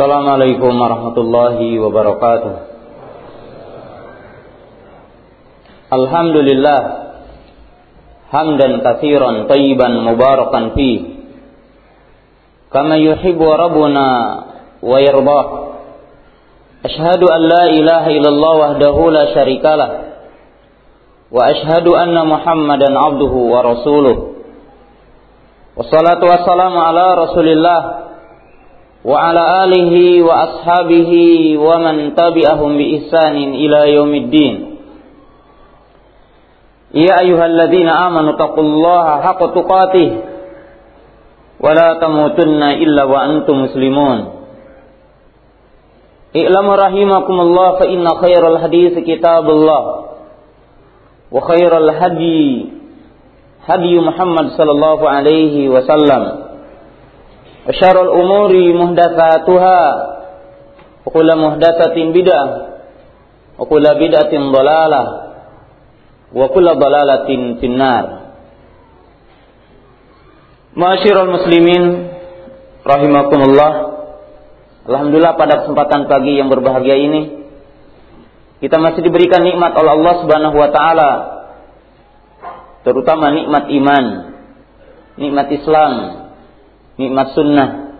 Assalamualaikum warahmatullahi wabarakatuh. Alhamdulillah hamdan katsiran tayyiban mubarakan fi kama yuhibbu rabbuna wa. Ashhadu an la wahdahu la syarikalah wa ashhadu anna Muhammadan abduhu wa rasuluh. Wassalamu ala Rasulillah وعلى آله وأصحابه ومن تبعهم بإحسان إلى يوم الدين. يا أيها الذين آمنوا اتقوا الله حق تقاته ولا تموتن إلا وأنتم مسلمون. اعلموا رحمكم الله فإن خير الحديث كتاب الله وخير الهدي هدي محمد صلى الله عليه وسلم. وشر الأمور محدثاتها وكل محدثة بدعة وكل بدعة ضلالة وكل ضلالة في النار Masyirul muslimin rahimakumullah. Alhamdulillah pada kesempatan pagi yang berbahagia ini kita masih diberikan nikmat oleh Allah Subhanahu wa taala terutama nikmat iman, nikmat Islam, nikmat sunnah,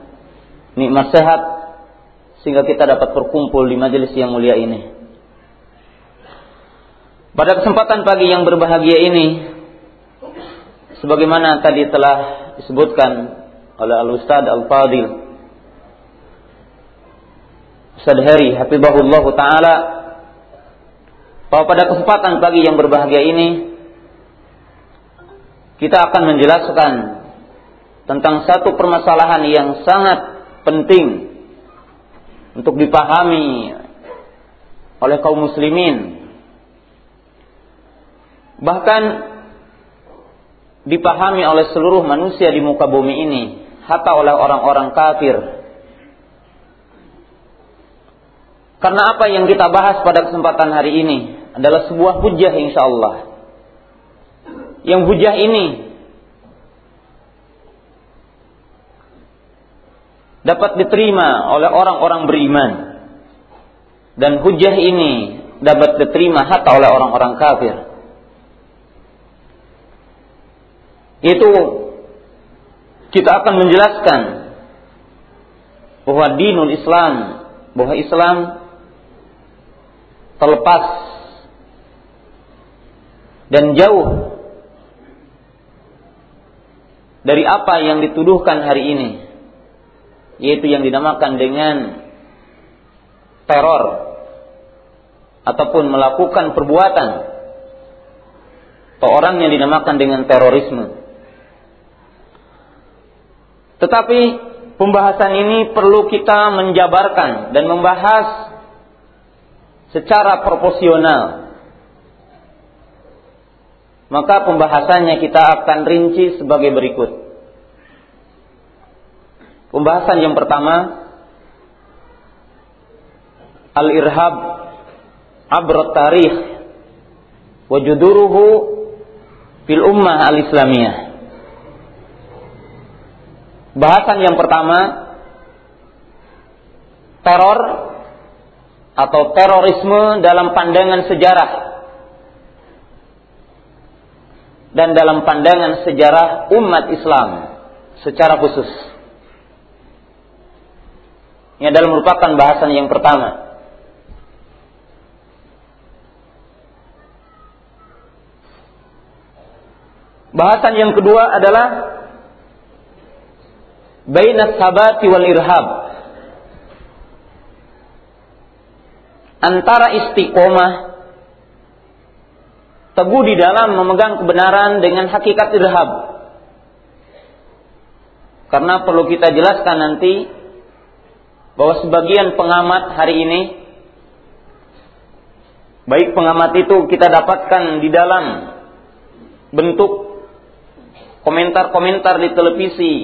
nikmat sehat sehingga kita dapat berkumpul di majelis yang mulia ini. Pada kesempatan pagi yang berbahagia ini sebagaimana tadi telah disebutkan oleh Al-Ustaz Al-Fadil Ustaz Heri Hafizahullah Ta'ala bahwa pada kesempatan pagi yang berbahagia ini kita akan menjelaskan tentang satu permasalahan yang sangat penting untuk dipahami oleh kaum muslimin bahkan dipahami oleh seluruh manusia di muka bumi ini, hatta oleh orang-orang kafir. Karena apa yang kita bahas pada kesempatan hari ini adalah sebuah hujah insya Allah. Yang hujah ini dapat diterima oleh orang-orang beriman. Dan hujah ini dapat diterima hatta oleh orang-orang kafir. itu kita akan menjelaskan bahwa dinul Islam, bahwa Islam terlepas dan jauh dari apa yang dituduhkan hari ini, yaitu yang dinamakan dengan teror ataupun melakukan perbuatan atau orang yang dinamakan dengan terorisme. Tetapi pembahasan ini perlu kita menjabarkan dan membahas secara proporsional. Maka pembahasannya kita akan rinci sebagai berikut. Pembahasan yang pertama Al-Irhab Abrat Tarikh Wajuduruhu Fil Ummah Al-Islamiyah Bahasan yang pertama teror atau terorisme dalam pandangan sejarah dan dalam pandangan sejarah umat Islam secara khusus. Ini adalah merupakan bahasan yang pertama. Bahasan yang kedua adalah baina sabati wal irhab antara istiqomah teguh di dalam memegang kebenaran dengan hakikat irhab karena perlu kita jelaskan nanti bahwa sebagian pengamat hari ini baik pengamat itu kita dapatkan di dalam bentuk komentar-komentar di televisi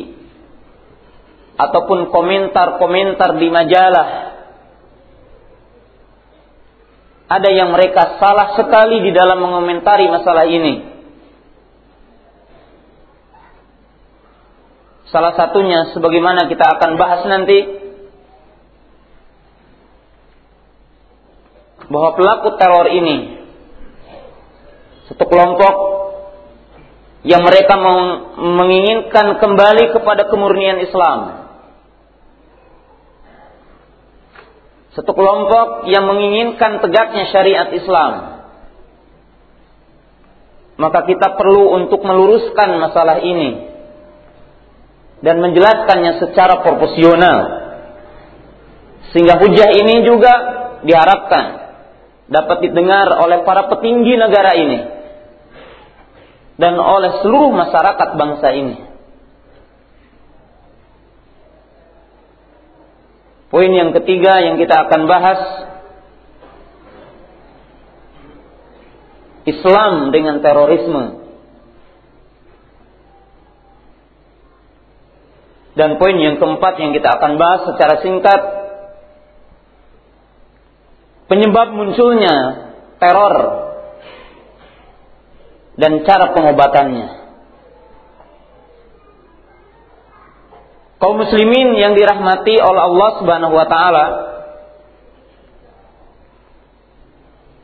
ataupun komentar-komentar di majalah ada yang mereka salah sekali di dalam mengomentari masalah ini. Salah satunya sebagaimana kita akan bahas nanti bahwa pelaku teror ini satu kelompok yang mereka menginginkan kembali kepada kemurnian Islam. Satu kelompok yang menginginkan tegaknya syariat Islam. Maka kita perlu untuk meluruskan masalah ini dan menjelaskannya secara proporsional. Sehingga hujah ini juga diharapkan dapat didengar oleh para petinggi negara ini dan oleh seluruh masyarakat bangsa ini. Poin yang ketiga yang kita akan bahas Islam dengan terorisme. Dan poin yang keempat yang kita akan bahas secara singkat penyebab munculnya teror dan cara pengobatannya. Kaum muslimin yang dirahmati oleh Allah Subhanahu wa taala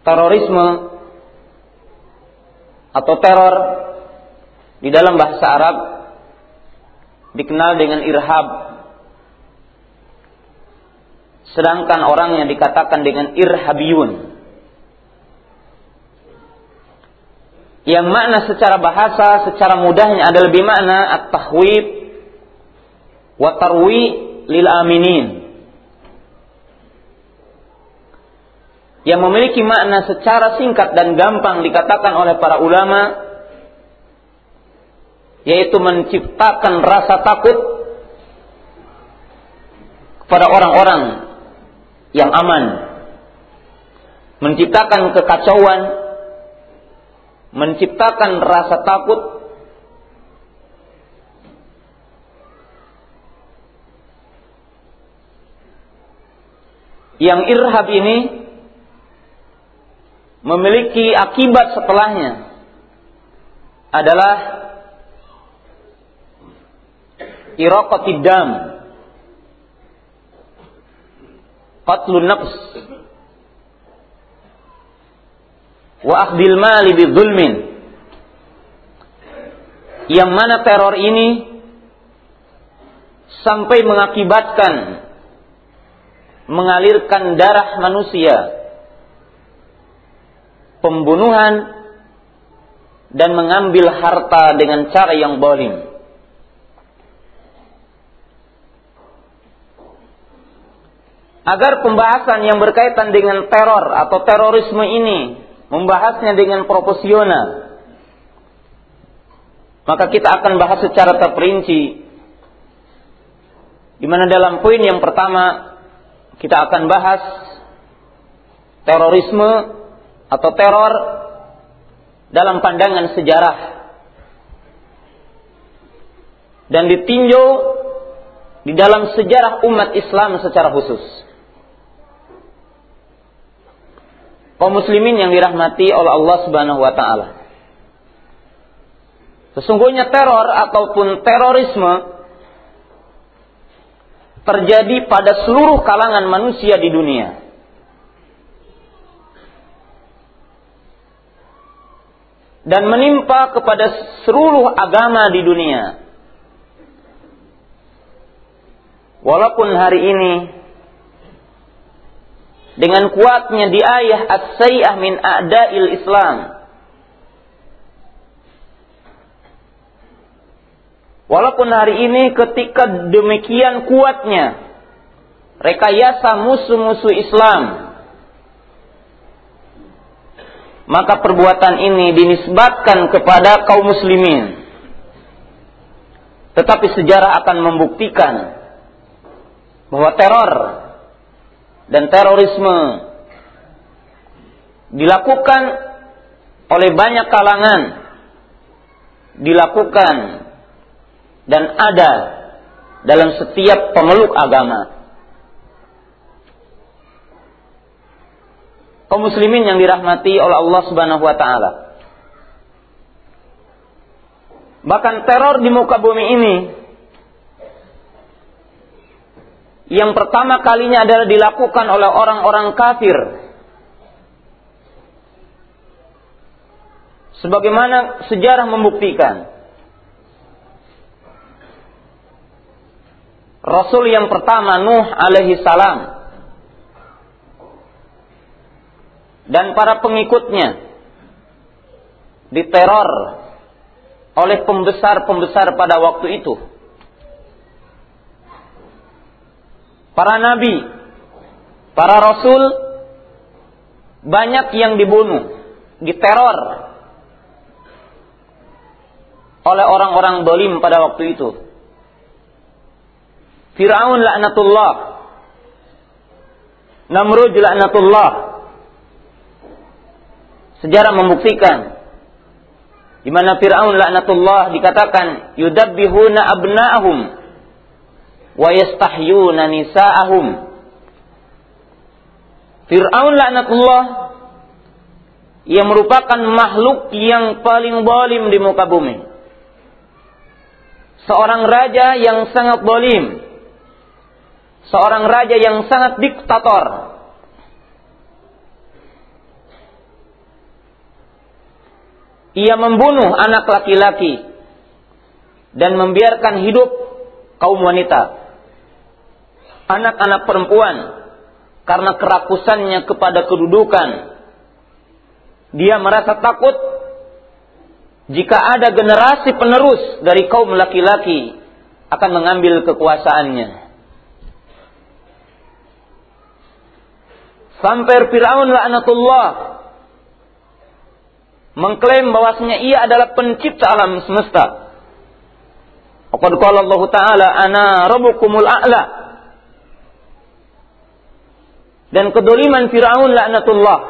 terorisme atau teror di dalam bahasa Arab dikenal dengan irhab sedangkan orang yang dikatakan dengan irhabiyun. Yang makna secara bahasa secara mudahnya adalah lebih makna at-tahwib wa tarwi lil aminin. Yang memiliki makna secara singkat dan gampang dikatakan oleh para ulama yaitu menciptakan rasa takut kepada orang-orang yang aman. Menciptakan kekacauan menciptakan rasa takut yang irhab ini memiliki akibat setelahnya adalah iraqatid dam qatlun nafs. Wa akhdil mali bidzulmin yang mana teror ini sampai mengakibatkan mengalirkan darah manusia pembunuhan dan mengambil harta dengan cara yang bolim agar pembahasan yang berkaitan dengan teror atau terorisme ini membahasnya dengan proporsional. Maka kita akan bahas secara terperinci. Di mana dalam poin yang pertama kita akan bahas terorisme atau teror dalam pandangan sejarah dan ditinjau di dalam sejarah umat Islam secara khusus. Kaum muslimin yang dirahmati oleh Allah Subhanahu wa taala. Sesungguhnya teror ataupun terorisme terjadi pada seluruh kalangan manusia di dunia. Dan menimpa kepada seluruh agama di dunia. Walaupun hari ini dengan kuatnya di ayah as-sayyah min a'da'il Islam. Walaupun hari ini ketika demikian kuatnya rekayasa musuh-musuh Islam maka perbuatan ini dinisbatkan kepada kaum muslimin tetapi sejarah akan membuktikan bahwa teror dan terorisme dilakukan oleh banyak kalangan dilakukan dan ada dalam setiap pemeluk agama. Kaum muslimin yang dirahmati oleh Allah Subhanahu wa taala. Bahkan teror di muka bumi ini yang pertama kalinya adalah dilakukan oleh orang-orang kafir. Sebagaimana sejarah membuktikan. Rasul yang pertama Nuh alaihi salam dan para pengikutnya diteror oleh pembesar-pembesar pada waktu itu. Para nabi, para rasul banyak yang dibunuh, diteror oleh orang-orang dolim pada waktu itu. Fir'aun laknatullah. Namrud laknatullah. Sejarah membuktikan di mana Fir'aun laknatullah dikatakan yudabbihuna abna'ahum wa yastahyuna nisa'ahum. Fir'aun laknatullah yang merupakan makhluk yang paling zalim di muka bumi. Seorang raja yang sangat zalim. Seorang raja yang sangat diktator. ia membunuh anak laki-laki dan membiarkan hidup kaum wanita, anak-anak perempuan karena kerakusannya kepada kedudukan. Dia merasa takut jika ada generasi penerus dari kaum laki-laki akan mengambil kekuasaannya. Sampai Fir'aun la'natullah mengklaim bahwasanya ia adalah pencipta alam semesta. Qad qala Allah Ta'ala ana rabbukumul a'la. Dan kedoliman Firaun laknatullah.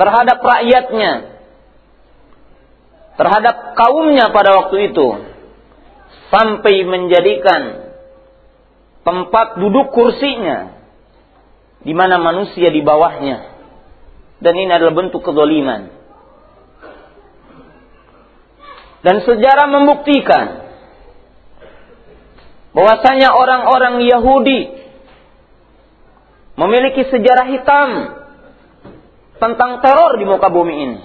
Terhadap rakyatnya. Terhadap kaumnya pada waktu itu. Sampai menjadikan tempat duduk kursinya. Di mana manusia di bawahnya. Dan ini adalah bentuk kezaliman. Dan sejarah membuktikan bahwasanya orang-orang Yahudi memiliki sejarah hitam tentang teror di muka bumi ini.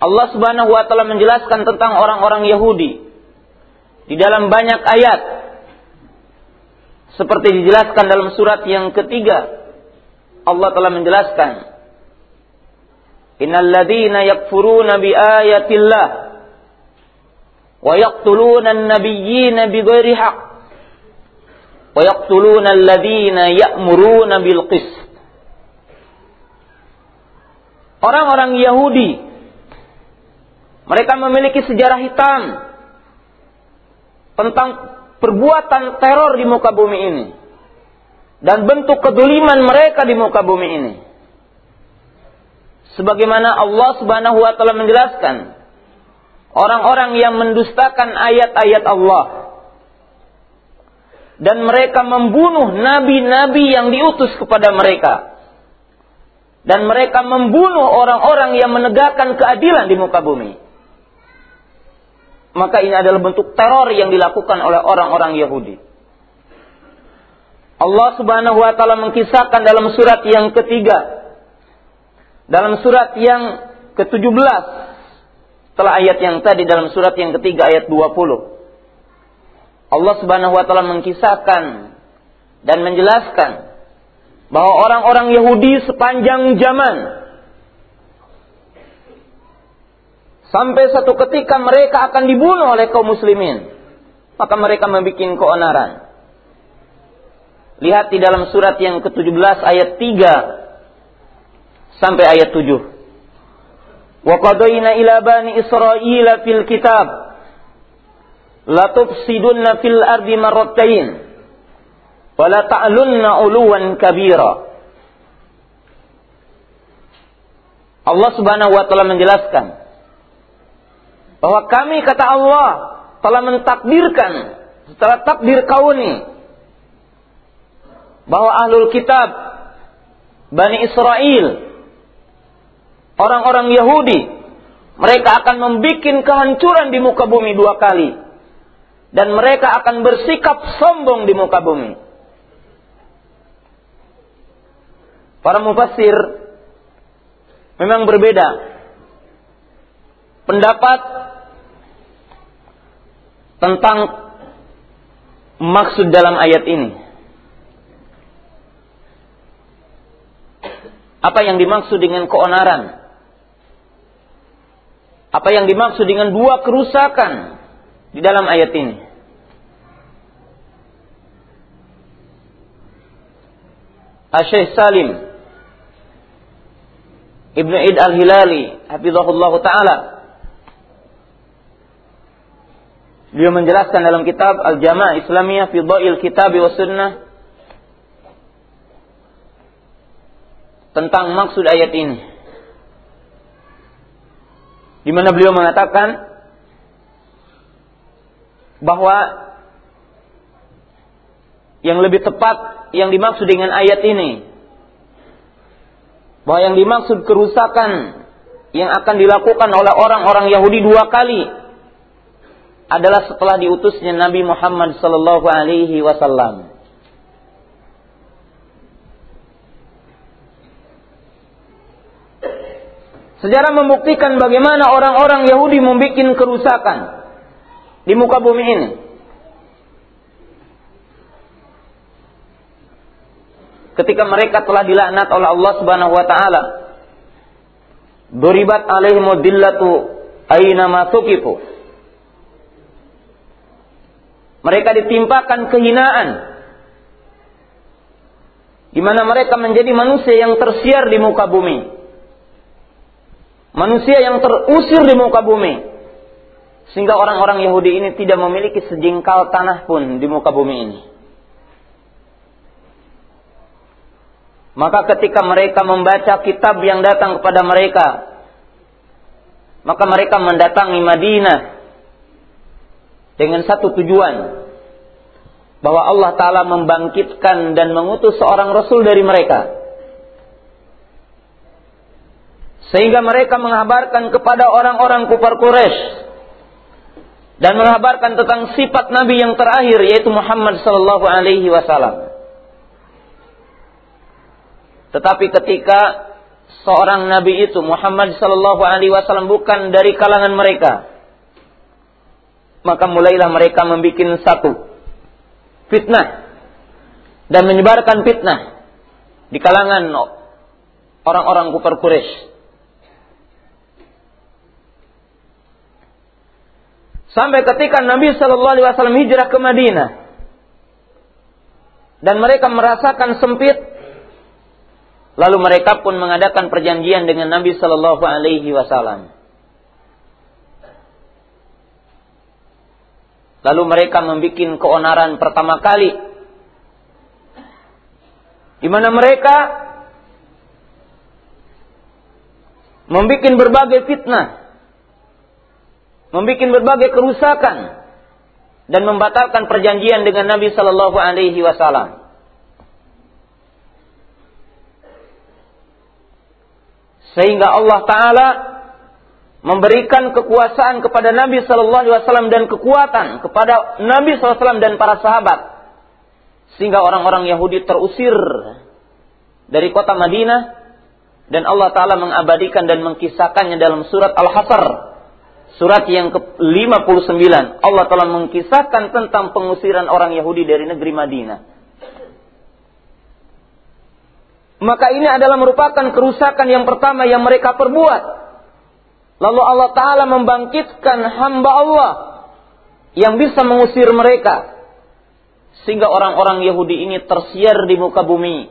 Allah Subhanahu wa taala menjelaskan tentang orang-orang Yahudi di dalam banyak ayat seperti dijelaskan dalam surat yang ketiga Allah telah menjelaskan Innal ladzina yakfuruna bi ayatillah wa yaqtuluna an-nabiyyina bighairi haqq wa yaqtuluna alladzina ya'muruna Orang-orang Yahudi mereka memiliki sejarah hitam tentang perbuatan teror di muka bumi ini dan bentuk keduliman mereka di muka bumi ini. Sebagaimana Allah Subhanahu wa taala menjelaskan, orang-orang yang mendustakan ayat-ayat Allah dan mereka membunuh nabi-nabi yang diutus kepada mereka. Dan mereka membunuh orang-orang yang menegakkan keadilan di muka bumi. Maka ini adalah bentuk teror yang dilakukan oleh orang-orang Yahudi. Allah Subhanahu wa taala mengkisahkan dalam surat yang ketiga. Dalam surat yang ke-17 setelah ayat yang tadi dalam surat yang ketiga ayat 20. Allah Subhanahu wa taala mengkisahkan dan menjelaskan bahwa orang-orang Yahudi sepanjang zaman sampai satu ketika mereka akan dibunuh oleh kaum muslimin maka mereka membuat keonaran Lihat di dalam surat yang ke-17 ayat 3 sampai ayat 7. Wa qadayna ila bani Israila fil kitab la tufsidunna fil ardi marratain wa la ta'lunna kabira. Allah Subhanahu wa taala menjelaskan bahwa kami kata Allah telah mentakdirkan setelah takdir kauni bahwa ahlul kitab Bani Israel orang-orang Yahudi mereka akan membuat kehancuran di muka bumi dua kali dan mereka akan bersikap sombong di muka bumi para mufassir memang berbeda pendapat tentang maksud dalam ayat ini. Apa yang dimaksud dengan keonaran? Apa yang dimaksud dengan dua kerusakan di dalam ayat ini? Asyikh Salim Ibnu Id Al-Hilali hafizahullah taala Beliau menjelaskan dalam kitab Al-Jama' Islamiyah fi Dha'il Kitab wa Sunnah tentang maksud ayat ini. Di mana beliau mengatakan bahwa yang lebih tepat yang dimaksud dengan ayat ini bahwa yang dimaksud kerusakan yang akan dilakukan oleh orang-orang Yahudi dua kali adalah setelah diutusnya Nabi Muhammad sallallahu alaihi wasallam. Sejarah membuktikan bagaimana orang-orang Yahudi membuat kerusakan di muka bumi ini. Ketika mereka telah dilaknat oleh Allah Subhanahu wa taala, duribat alaihimud dillatu aina ma mereka ditimpakan kehinaan. Di mana mereka menjadi manusia yang tersiar di muka bumi. Manusia yang terusir di muka bumi. Sehingga orang-orang Yahudi ini tidak memiliki sejengkal tanah pun di muka bumi ini. Maka ketika mereka membaca kitab yang datang kepada mereka, maka mereka mendatangi Madinah dengan satu tujuan bahwa Allah taala membangkitkan dan mengutus seorang rasul dari mereka sehingga mereka mengabarkan kepada orang-orang kufar Quraisy dan mengabarkan tentang sifat nabi yang terakhir yaitu Muhammad sallallahu alaihi wasallam. Tetapi ketika seorang nabi itu Muhammad sallallahu alaihi wasallam bukan dari kalangan mereka, maka mulailah mereka membuat satu fitnah dan menyebarkan fitnah di kalangan orang-orang kufar Quraisy. Sampai ketika Nabi Shallallahu Alaihi Wasallam hijrah ke Madinah dan mereka merasakan sempit, lalu mereka pun mengadakan perjanjian dengan Nabi Shallallahu Alaihi Wasallam. Lalu mereka membuat keonaran pertama kali. Di mana mereka membuat berbagai fitnah. Membuat berbagai kerusakan. Dan membatalkan perjanjian dengan Nabi Sallallahu Alaihi Wasallam. Sehingga Allah Ta'ala memberikan kekuasaan kepada Nabi Shallallahu Alaihi Wasallam dan kekuatan kepada Nabi SAW dan para sahabat sehingga orang-orang Yahudi terusir dari kota Madinah dan Allah Taala mengabadikan dan mengkisahkannya dalam surat Al-Hasr surat yang ke-59 Allah Taala mengkisahkan tentang pengusiran orang Yahudi dari negeri Madinah maka ini adalah merupakan kerusakan yang pertama yang mereka perbuat Lalu Allah Ta'ala membangkitkan hamba Allah yang bisa mengusir mereka. Sehingga orang-orang Yahudi ini tersiar di muka bumi.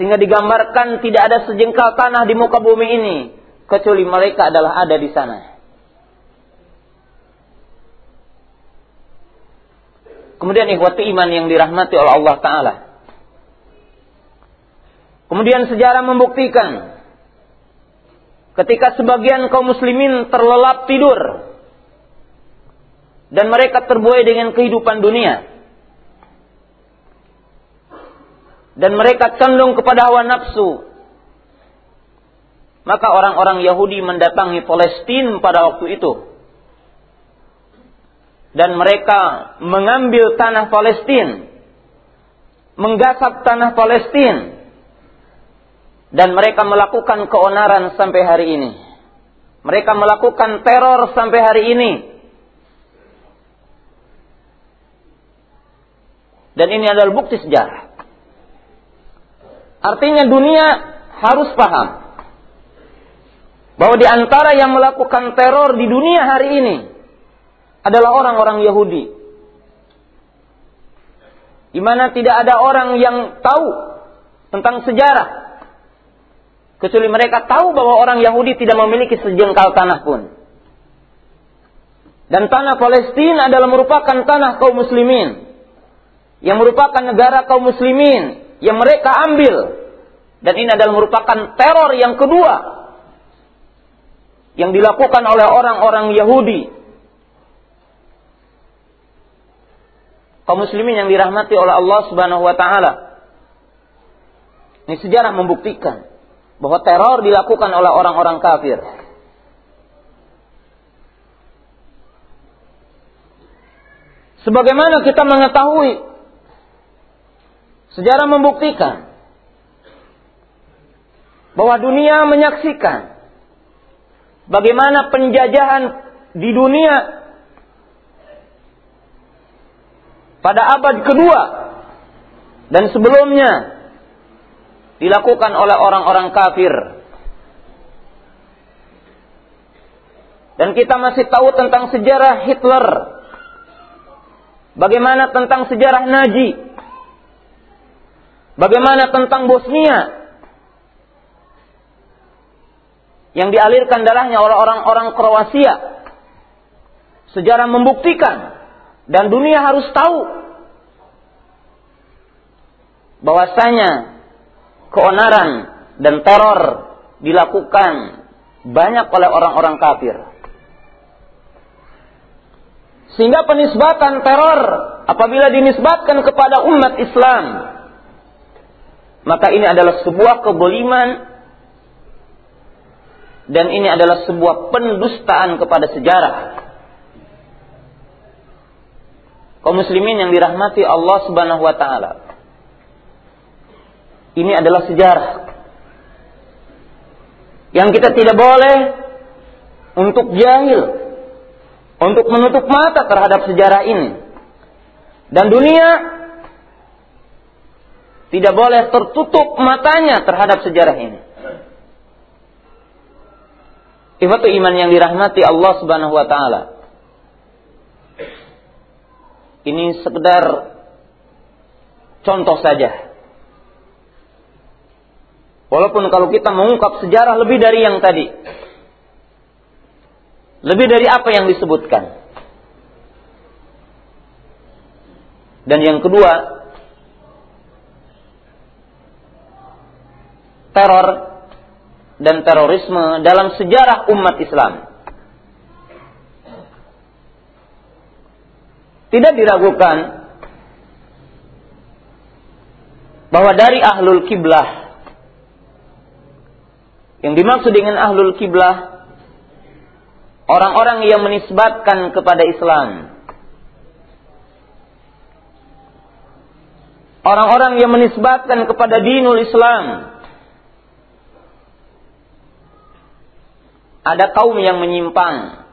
Sehingga digambarkan tidak ada sejengkal tanah di muka bumi ini. Kecuali mereka adalah ada di sana. Kemudian ikhwati iman yang dirahmati oleh Allah Ta'ala. Kemudian sejarah membuktikan ketika sebagian kaum muslimin terlelap tidur dan mereka terbuai dengan kehidupan dunia dan mereka condong kepada hawa nafsu maka orang-orang Yahudi mendatangi Palestina pada waktu itu dan mereka mengambil tanah Palestina menggasap tanah Palestina Dan mereka melakukan keonaran sampai hari ini. Mereka melakukan teror sampai hari ini. Dan ini adalah bukti sejarah. Artinya dunia harus paham bahwa di antara yang melakukan teror di dunia hari ini adalah orang-orang Yahudi. Di mana tidak ada orang yang tahu tentang sejarah kecuali mereka tahu bahwa orang Yahudi tidak memiliki sejengkal tanah pun. Dan tanah Palestina adalah merupakan tanah kaum muslimin yang merupakan negara kaum muslimin yang mereka ambil dan ini adalah merupakan teror yang kedua yang dilakukan oleh orang-orang Yahudi. Kaum muslimin yang dirahmati oleh Allah Subhanahu wa taala. Ini sejarah membuktikan bahwa teror dilakukan oleh orang-orang kafir. Sebagaimana kita mengetahui sejarah membuktikan bahwa dunia menyaksikan bagaimana penjajahan di dunia pada abad kedua dan sebelumnya dilakukan oleh orang-orang kafir. Dan kita masih tahu tentang sejarah Hitler. Bagaimana tentang sejarah Nazi. Bagaimana tentang Bosnia yang dialirkan darahnya oleh orang-orang Kroasia. Sejarah membuktikan dan dunia harus tahu bahwasanya keonaran dan teror dilakukan banyak oleh orang-orang kafir. Sehingga penisbatan teror apabila dinisbatkan kepada umat Islam maka ini adalah sebuah keboliman dan ini adalah sebuah pendustaan kepada sejarah. Kaum muslimin yang dirahmati Allah Subhanahu wa taala. Ini adalah sejarah. Yang kita tidak boleh untuk jahil, untuk menutup mata terhadap sejarah ini. Dan dunia tidak boleh tertutup matanya terhadap sejarah ini. Ifatu iman yang dirahmati Allah Subhanahu wa taala. Ini sekedar contoh saja. Walaupun kalau kita mengungkap sejarah lebih dari yang tadi. Lebih dari apa yang disebutkan. Dan yang kedua, teror dan terorisme dalam sejarah umat Islam. Tidak diragukan bahwa dari ahlul kiblah yang dimaksud dengan ahlul kiblah orang-orang yang menisbatkan kepada Islam. Orang-orang yang menisbatkan kepada dinul Islam ada kaum yang menyimpang.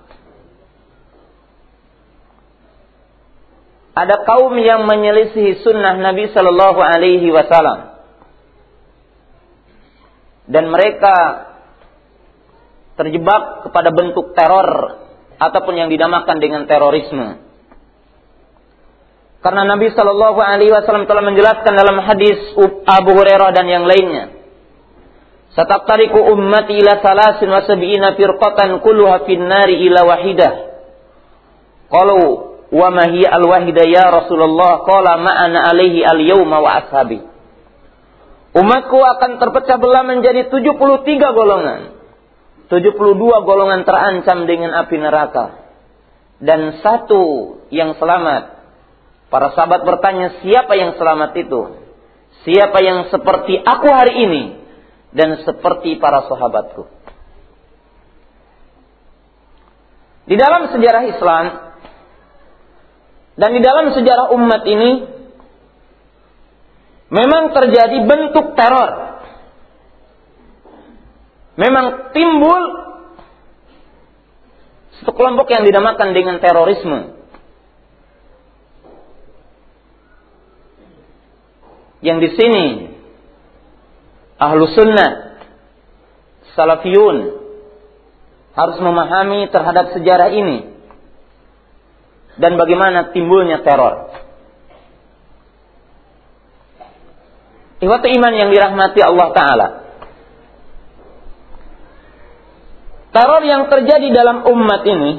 Ada kaum yang menyelisihi sunnah Nabi Shallallahu Alaihi Wasallam, dan mereka terjebak kepada bentuk teror ataupun yang dinamakan dengan terorisme. Karena Nabi Shallallahu Alaihi Wasallam telah menjelaskan dalam hadis Abu Hurairah dan yang lainnya, Sataftariku ummati ila salasin wa sab'ina firqatan kulluha nari ila wahidah. Qalu wa ma hiya al wahidah ya Rasulullah? Qala ma ana alaihi al yawma wa ashabi. Umatku akan terpecah belah menjadi 73 golongan. 72 golongan terancam dengan api neraka. Dan satu yang selamat. Para sahabat bertanya, siapa yang selamat itu? Siapa yang seperti aku hari ini? Dan seperti para sahabatku. Di dalam sejarah Islam dan di dalam sejarah umat ini memang terjadi bentuk teror memang timbul satu kelompok yang dinamakan dengan terorisme. Yang di sini ahlu sunnah, salafiyun harus memahami terhadap sejarah ini dan bagaimana timbulnya teror. Iwatu iman yang dirahmati Allah Ta'ala. Teror yang terjadi dalam umat ini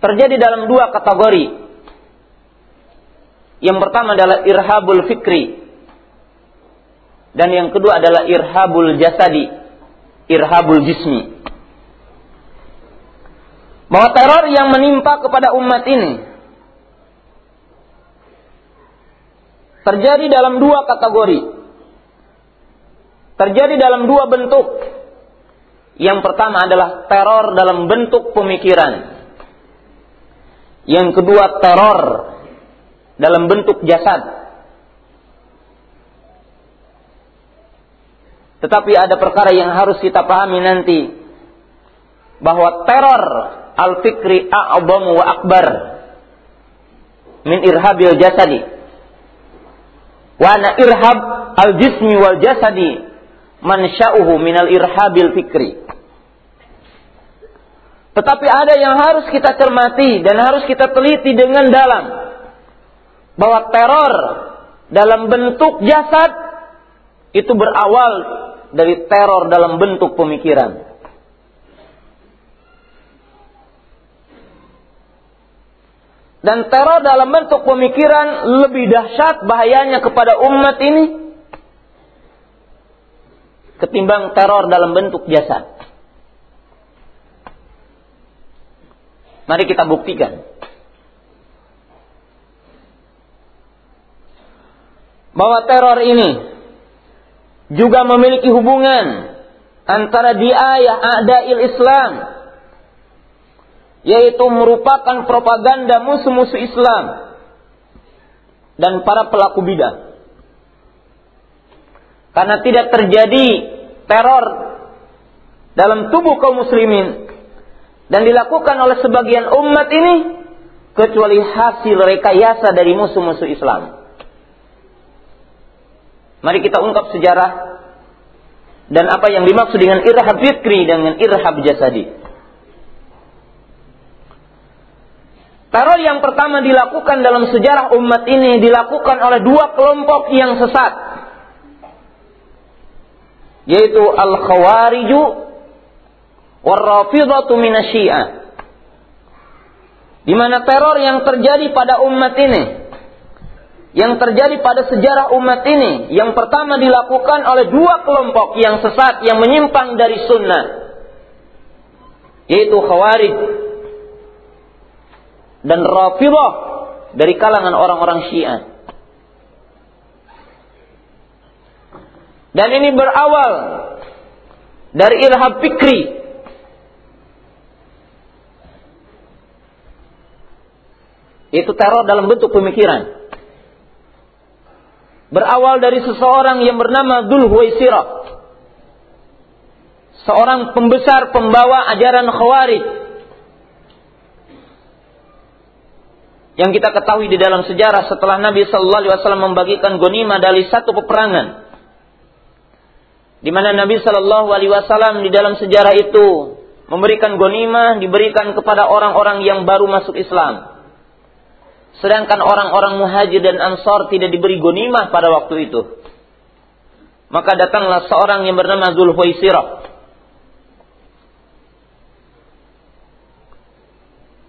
terjadi dalam dua kategori. Yang pertama adalah irhabul fikri dan yang kedua adalah irhabul jasadi, irhabul jismi. Bahwa teror yang menimpa kepada umat ini terjadi dalam dua kategori. Terjadi dalam dua bentuk. Yang pertama adalah teror dalam bentuk pemikiran. Yang kedua teror dalam bentuk jasad. Tetapi ada perkara yang harus kita pahami nanti. Bahwa teror al-fikri a'abamu wa akbar. Min irhabil jasadi Wa irhab al jismi wal jasadi mansya'uhu minal irhabil fikri. Tetapi ada yang harus kita cermati dan harus kita teliti dengan dalam. Bahwa teror dalam bentuk jasad itu berawal dari teror dalam bentuk pemikiran. Dan teror dalam bentuk pemikiran lebih dahsyat bahayanya kepada umat ini ketimbang teror dalam bentuk jasad. Mari kita buktikan. Bahwa teror ini juga memiliki hubungan antara diayah adail Islam yaitu merupakan propaganda musuh-musuh Islam dan para pelaku bidah. Karena tidak terjadi teror dalam tubuh kaum muslimin dan dilakukan oleh sebagian umat ini kecuali hasil rekayasa dari musuh-musuh Islam. Mari kita ungkap sejarah dan apa yang dimaksud dengan irhab fikri dengan irhab jasadi. Teror yang pertama dilakukan dalam sejarah umat ini dilakukan oleh dua kelompok yang sesat. Yaitu Al-Khawariju Warrafidatu Minasyiah. Di mana teror yang terjadi pada umat ini yang terjadi pada sejarah umat ini yang pertama dilakukan oleh dua kelompok yang sesat yang menyimpang dari sunnah yaitu Khawarij dan Rafidah dari kalangan orang-orang Syiah. Dan ini berawal dari ilham fikri. Itu teror dalam bentuk pemikiran. Berawal dari seseorang yang bernama Dul Huwaisirah. Seorang pembesar pembawa ajaran Khawarij. Yang kita ketahui di dalam sejarah setelah Nabi Shallallahu Alaihi Wasallam membagikan gonima dari satu peperangan, di mana Nabi Shallallahu Alaihi Wasallam di dalam sejarah itu memberikan gonima diberikan kepada orang-orang yang baru masuk Islam, sedangkan orang-orang muhajir dan ansor tidak diberi gonimah pada waktu itu. Maka datanglah seorang yang bernama Zulhuwaisirah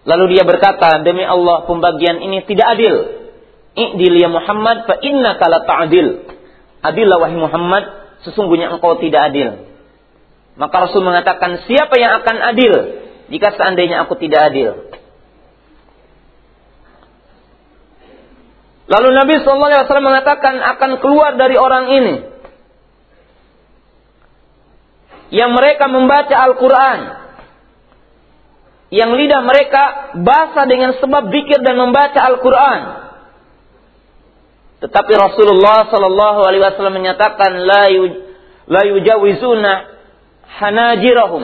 Lalu dia berkata, demi Allah pembagian ini tidak adil. I'dil ya Muhammad fa inna kala ta'adil. Adillah wahai Muhammad, sesungguhnya engkau tidak adil. Maka Rasul mengatakan, siapa yang akan adil jika seandainya aku tidak adil? Lalu Nabi SAW mengatakan akan keluar dari orang ini. Yang mereka membaca Al-Quran yang lidah mereka basah dengan sebab zikir dan membaca Al-Quran. Tetapi Rasulullah Sallallahu Alaihi Wasallam menyatakan la yuj, la yujawizuna hanajirahum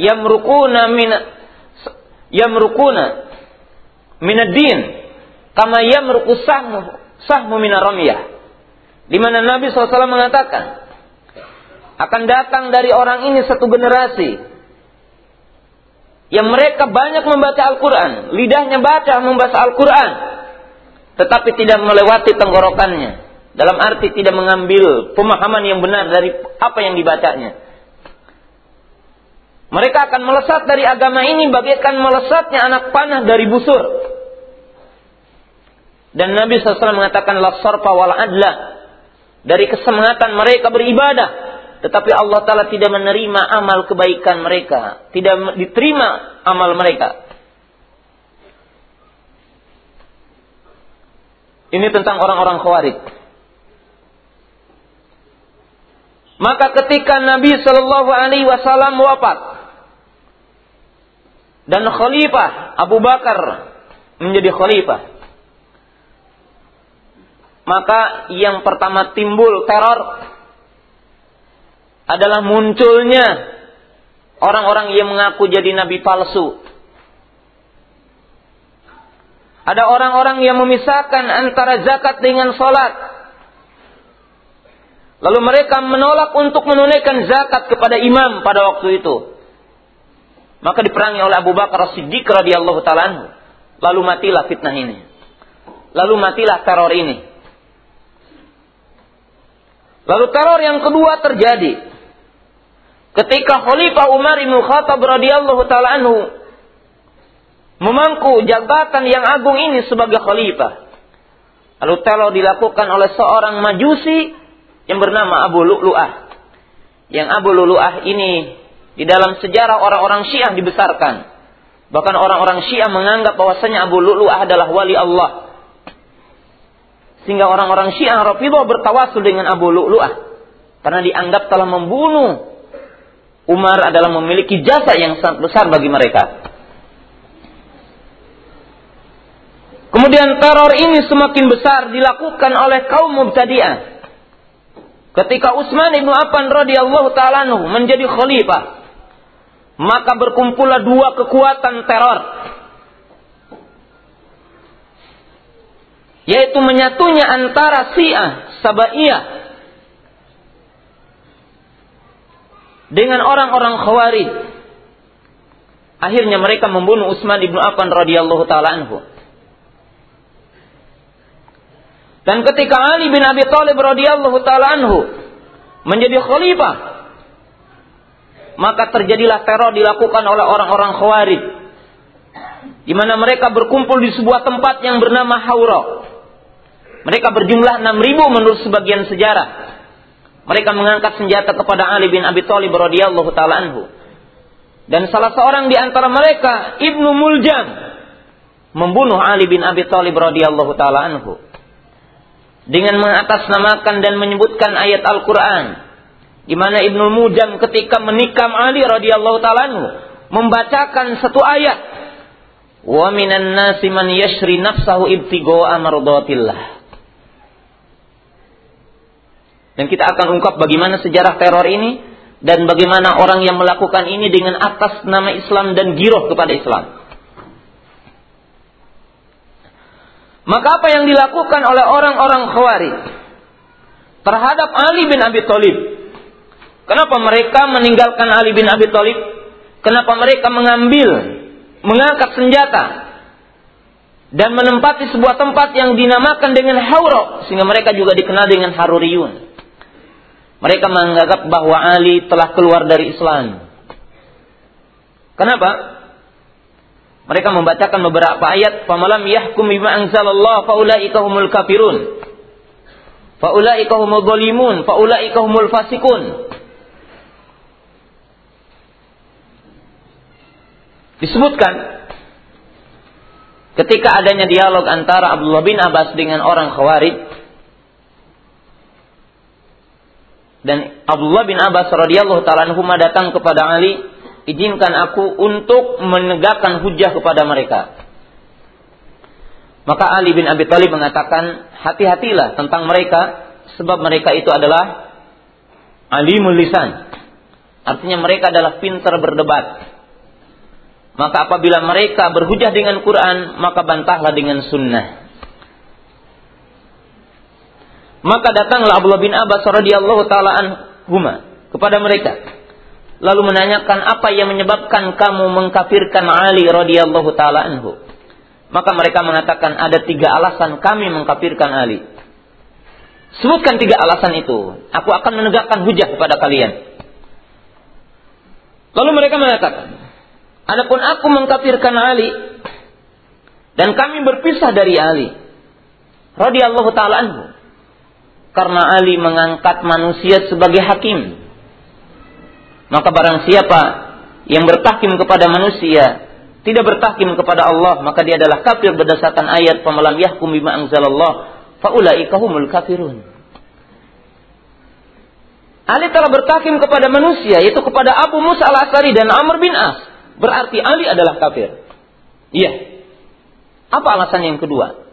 yamruquna min yamruquna min ad-din kama yamruqu sahmu sahmu min ramiyah di mana Nabi SAW mengatakan akan datang dari orang ini satu generasi yang mereka banyak membaca Al-Quran, lidahnya baca membaca Al-Quran, tetapi tidak melewati tenggorokannya. Dalam arti tidak mengambil pemahaman yang benar dari apa yang dibacanya. Mereka akan melesat dari agama ini bagaikan melesatnya anak panah dari busur. Dan Nabi SAW mengatakan la sarfa wal adla dari kesemangatan mereka beribadah tetapi Allah Ta'ala tidak menerima amal kebaikan mereka. Tidak diterima amal mereka. Ini tentang orang-orang khawarij. Maka ketika Nabi Shallallahu Alaihi Wasallam wafat dan Khalifah Abu Bakar menjadi Khalifah, maka yang pertama timbul teror adalah munculnya orang-orang yang mengaku jadi nabi palsu. Ada orang-orang yang memisahkan antara zakat dengan sholat. Lalu mereka menolak untuk menunaikan zakat kepada imam pada waktu itu. Maka diperangi oleh Abu Bakar Siddiq radhiyallahu taala Lalu matilah fitnah ini. Lalu matilah teror ini. Lalu teror yang kedua terjadi ketika Khalifah Umar bin Khattab radhiyallahu taala anhu memangku jabatan yang agung ini sebagai khalifah. Lalu teror dilakukan oleh seorang majusi yang bernama Abu Lu'lu'ah. Yang Abu Lu'lu'ah ini di dalam sejarah orang-orang Syiah dibesarkan. Bahkan orang-orang Syiah menganggap bahwasanya Abu Lu'lu'ah adalah wali Allah. Sehingga orang-orang Syiah Rafidah bertawasul dengan Abu Lu'lu'ah. Karena dianggap telah membunuh Umar adalah memiliki jasa yang sangat besar bagi mereka. Kemudian teror ini semakin besar dilakukan oleh kaum mubtadi'ah. Ketika Utsman bin Affan radhiyallahu taala menjadi khalifah, maka berkumpullah dua kekuatan teror. Yaitu menyatunya antara Syiah, Sabaiyah dengan orang-orang Khawarij. Akhirnya mereka membunuh Utsman ibnu Affan radhiyallahu taala anhu. Dan ketika Ali bin Abi Thalib radhiyallahu taala anhu menjadi khalifah, maka terjadilah teror dilakukan oleh orang-orang Khawarij. Di mana mereka berkumpul di sebuah tempat yang bernama Haura. Mereka berjumlah 6000 menurut sebagian sejarah. Mereka mengangkat senjata kepada Ali bin Abi Thalib radhiyallahu taala anhu. Dan salah seorang di antara mereka, Ibnu Muljam, membunuh Ali bin Abi Thalib radhiyallahu taala anhu. Dengan mengatasnamakan dan menyebutkan ayat Al-Qur'an di mana Ibnu Muljam ketika menikam Ali radhiyallahu taala anhu membacakan satu ayat wa minan nasi man yashri nafsahu ibtigha'a mardatillah dan kita akan ungkap bagaimana sejarah teror ini dan bagaimana orang yang melakukan ini dengan atas nama Islam dan giroh kepada Islam. Maka apa yang dilakukan oleh orang-orang Khawarij terhadap Ali bin Abi Thalib? Kenapa mereka meninggalkan Ali bin Abi Thalib? Kenapa mereka mengambil, mengangkat senjata dan menempati sebuah tempat yang dinamakan dengan Hauro sehingga mereka juga dikenal dengan Haruriyun. Mereka menganggap bahwa Ali telah keluar dari Islam. Kenapa? Mereka membacakan beberapa ayat, "Famalam yahkum bima anzalallah faulaika humul kafirun." Faulaika humul zalimun, faulaika humul fasikun. Disebutkan ketika adanya dialog antara Abdullah bin Abbas dengan orang Khawarij, Dan Abdullah bin Abbas radhiyallahu taala datang kepada Ali, izinkan aku untuk menegakkan hujah kepada mereka. Maka Ali bin Abi Thalib mengatakan, hati-hatilah tentang mereka sebab mereka itu adalah alimul lisan. Artinya mereka adalah pintar berdebat. Maka apabila mereka berhujah dengan Quran, maka bantahlah dengan sunnah. Maka datanglah Abdullah bin Abbas radhiyallahu taala anhuma kepada mereka. Lalu menanyakan apa yang menyebabkan kamu mengkafirkan Ali radhiyallahu taala anhu. Maka mereka mengatakan ada tiga alasan kami mengkafirkan Ali. Sebutkan tiga alasan itu. Aku akan menegakkan hujah kepada kalian. Lalu mereka mengatakan, Adapun aku mengkafirkan Ali dan kami berpisah dari Ali radhiyallahu taala anhu karena Ali mengangkat manusia sebagai hakim. Maka barang siapa yang bertahkim kepada manusia tidak bertahkim kepada Allah maka dia adalah kafir berdasarkan ayat pemalam yahkum bima anzalallah faulaika humul kafirun. Ali telah bertahkim kepada manusia yaitu kepada Abu Musa al-Asari dan Amr bin As. Berarti Ali adalah kafir. Iya. Apa alasan yang kedua?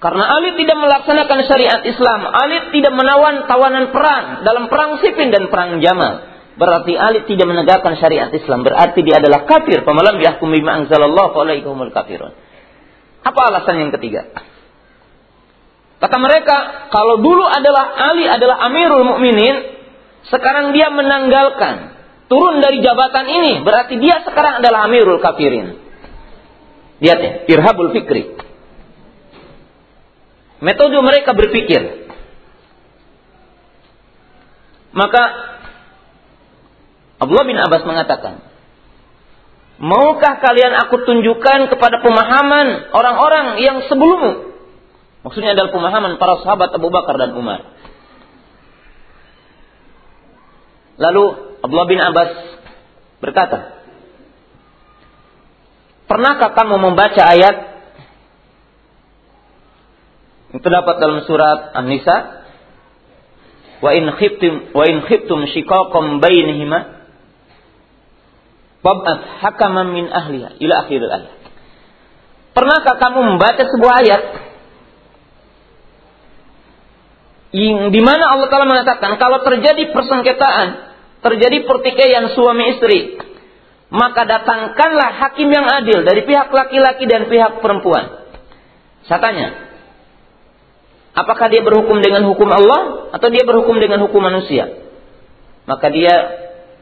Karena Ali tidak melaksanakan syariat Islam, Ali tidak menawan tawanan perang dalam perang Siffin dan perang Jamal. Berarti Ali tidak menegakkan syariat Islam, berarti dia adalah kafir. Pemalam yahkum bima anzalallahu alaikumul kafirun. Apa alasan yang ketiga? Kata mereka, kalau dulu adalah Ali adalah Amirul Mukminin, sekarang dia menanggalkan turun dari jabatan ini, berarti dia sekarang adalah Amirul Kafirin. Lihat ya, irhabul fikri. Metode mereka berpikir. Maka Abdullah bin Abbas mengatakan, Maukah kalian aku tunjukkan kepada pemahaman orang-orang yang sebelummu? Maksudnya adalah pemahaman para sahabat Abu Bakar dan Umar. Lalu Abdullah bin Abbas berkata, Pernahkah kamu membaca ayat terdapat dalam surat An-Nisa wa in khiftum wa in khiftum shiqaqam bainihima bab'at hakaman min ahliha ila akhir ayat. Pernahkah kamu membaca sebuah ayat yang di mana Allah Taala mengatakan kalau terjadi persengketaan, terjadi pertikaian suami istri, maka datangkanlah hakim yang adil dari pihak laki-laki dan pihak perempuan. Saya tanya, Apakah dia berhukum dengan hukum Allah atau dia berhukum dengan hukum manusia? Maka dia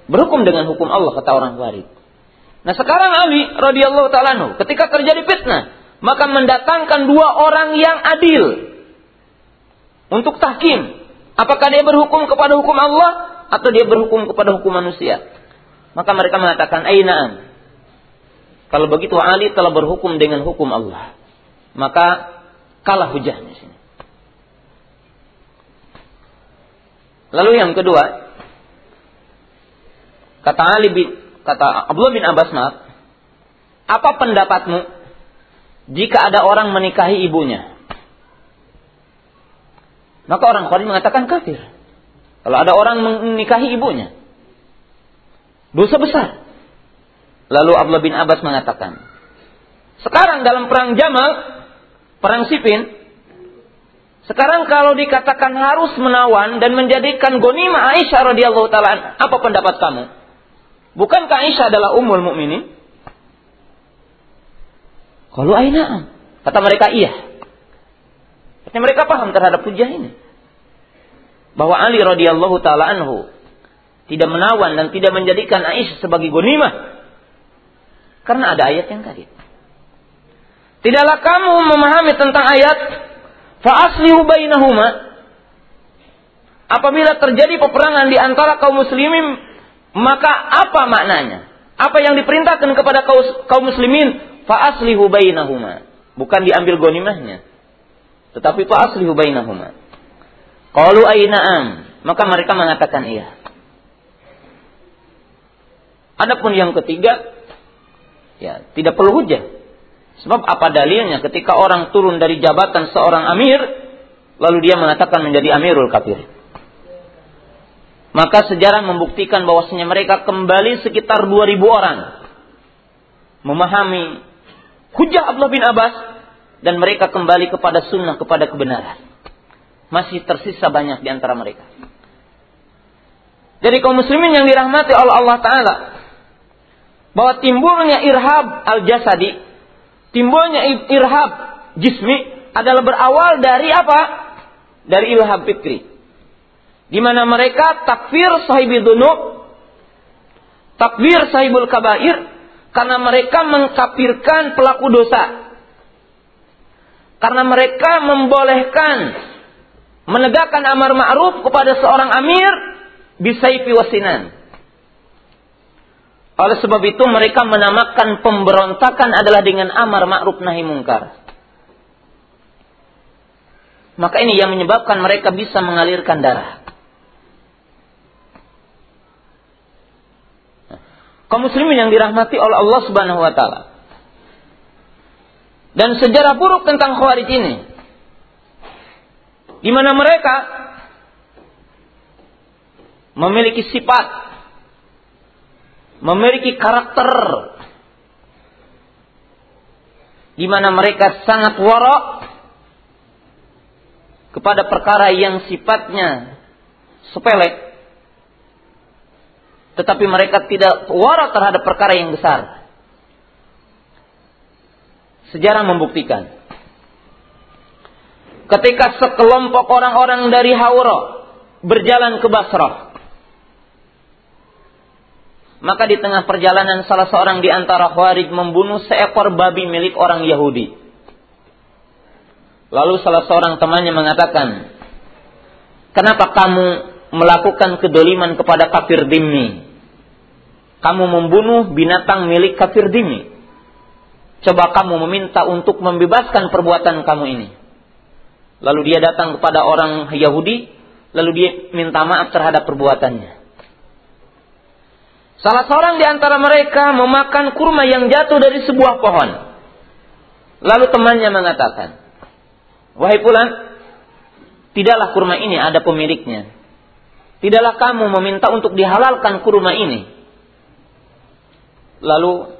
berhukum dengan hukum Allah kata orang warid. Nah sekarang Ali radhiyallahu taala ketika terjadi fitnah maka mendatangkan dua orang yang adil untuk tahkim. Apakah dia berhukum kepada hukum Allah atau dia berhukum kepada hukum manusia? Maka mereka mengatakan, "Aina'am." Kalau begitu Ali telah berhukum dengan hukum Allah. Maka kalah hujahnya sini. Lalu yang kedua, kata Ali bin kata Abdullah bin Abbas maaf, apa pendapatmu jika ada orang menikahi ibunya? Maka orang Khawarij mengatakan kafir. Kalau ada orang menikahi ibunya, dosa besar. Lalu Abdullah bin Abbas mengatakan, sekarang dalam perang Jamal, perang Sipin, sekarang kalau dikatakan harus menawan dan menjadikan gonima Aisyah radhiyallahu taala, apa pendapat kamu? Bukankah Aisyah adalah ummul mukminin? Kalau aina, kata mereka iya. Artinya mereka paham terhadap hujah ini. Bahwa Ali radhiyallahu taala anhu tidak menawan dan tidak menjadikan Aisyah sebagai gonimah. Karena ada ayat yang tadi. Tidaklah kamu memahami tentang ayat Fa'aslihu bainahuma. Apabila terjadi peperangan di antara kaum muslimin, maka apa maknanya? Apa yang diperintahkan kepada kaum muslimin? Fa'aslihu bainahuma. Bukan diambil gonimahnya. Tetapi fa'aslihu bainahuma. Qalu ayna'am. Maka mereka mengatakan iya. Adapun yang ketiga, ya tidak perlu hujah. Sebab apa dalilnya ketika orang turun dari jabatan seorang amir, lalu dia mengatakan menjadi amirul kafir. Maka sejarah membuktikan bahwasanya mereka kembali sekitar 2000 orang memahami hujah Abdullah bin Abbas dan mereka kembali kepada sunnah kepada kebenaran. Masih tersisa banyak di antara mereka. Jadi kaum muslimin yang dirahmati oleh Allah Ta'ala. Bahwa timbulnya irhab al-jasadi. Timbulnya irhab jismi adalah berawal dari apa? Dari ilham fikri. Di mana mereka takfir sahibi dunub. Takfir sahibul kabair. Karena mereka mengkapirkan pelaku dosa. Karena mereka membolehkan menegakkan amar ma'ruf kepada seorang amir bisaifi wasinan. Oleh sebab itu mereka menamakan pemberontakan adalah dengan amar ma'ruf nahi mungkar. Maka ini yang menyebabkan mereka bisa mengalirkan darah. Kaum muslimin yang dirahmati oleh Allah Subhanahu wa taala. Dan sejarah buruk tentang Khawarij ini di mana mereka memiliki sifat, memiliki karakter, di mana mereka sangat warok kepada perkara yang sifatnya sepele, tetapi mereka tidak warok terhadap perkara yang besar. Sejarah membuktikan ketika sekelompok orang-orang dari Haura berjalan ke Basrah. Maka di tengah perjalanan salah seorang di antara Khawarij membunuh seekor babi milik orang Yahudi. Lalu salah seorang temannya mengatakan, Kenapa kamu melakukan kedoliman kepada kafir dimi? Kamu membunuh binatang milik kafir dimi. Coba kamu meminta untuk membebaskan perbuatan kamu ini. Lalu dia datang kepada orang Yahudi, lalu dia minta maaf terhadap perbuatannya. Salah seorang di antara mereka memakan kurma yang jatuh dari sebuah pohon. Lalu temannya mengatakan, Wahai pulan, tidaklah kurma ini ada pemiliknya. Tidaklah kamu meminta untuk dihalalkan kurma ini. Lalu